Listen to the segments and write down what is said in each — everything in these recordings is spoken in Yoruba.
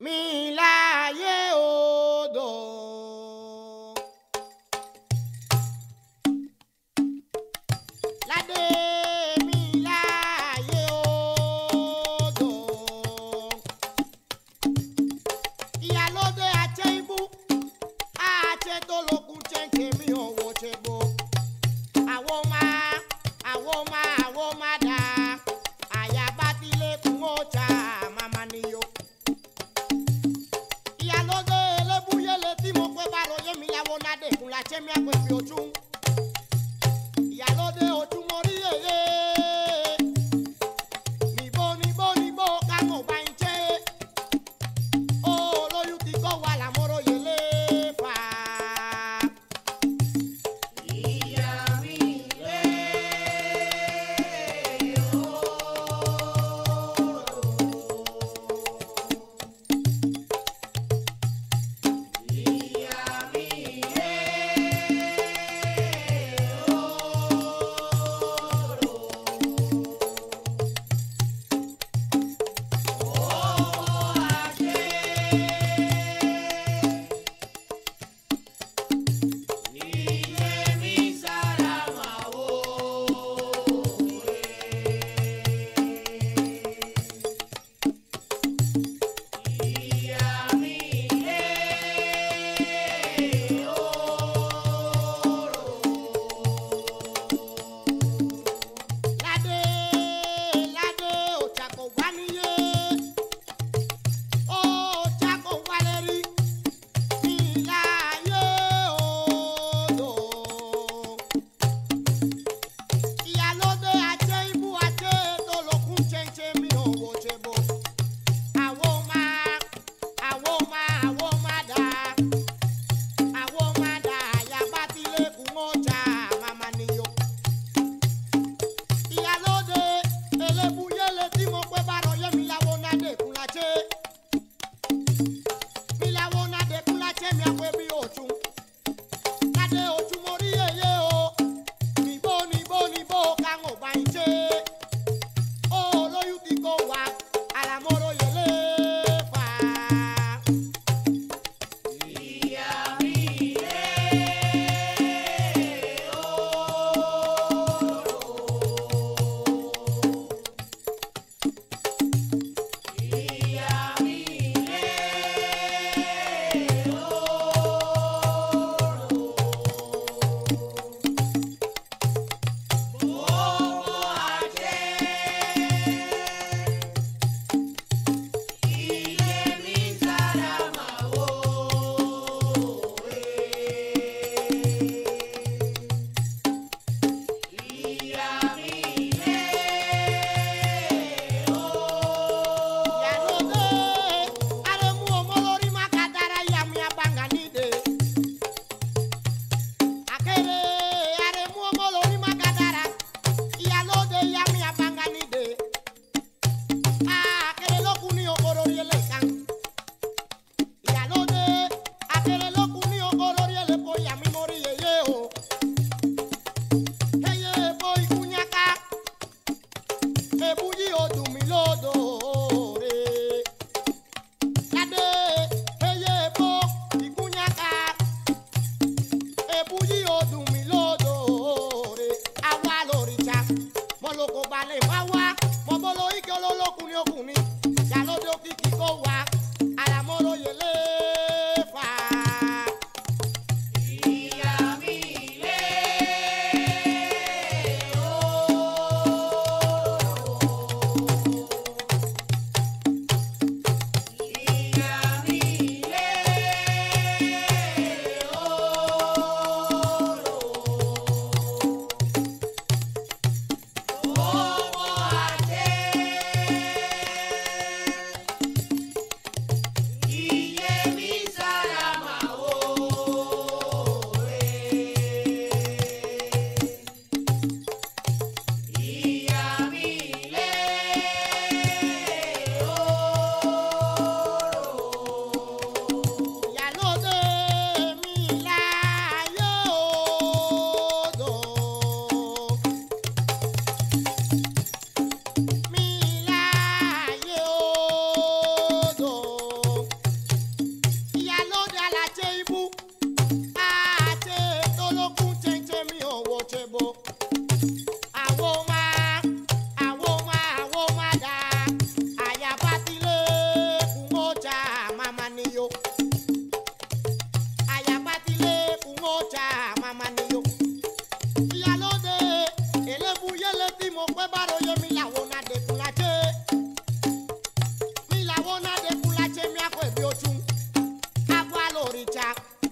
Mila. la chemia pues mi ochun.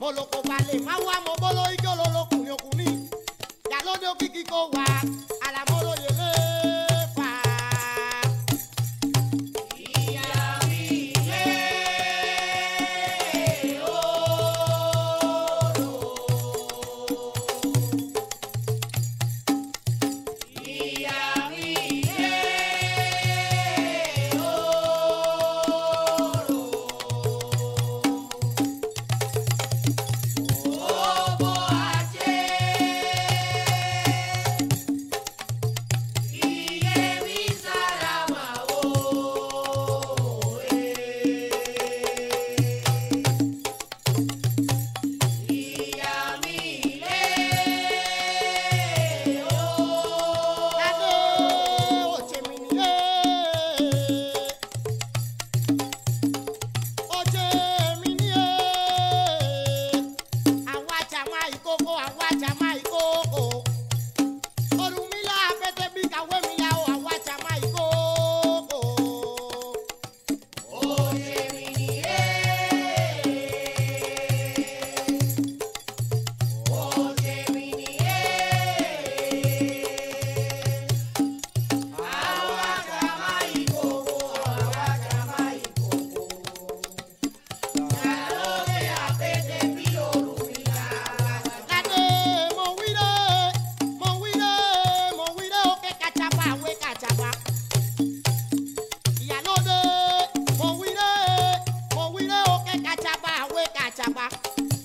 mo lóko balẹ̀ máa wá mo bọ́. Thank you.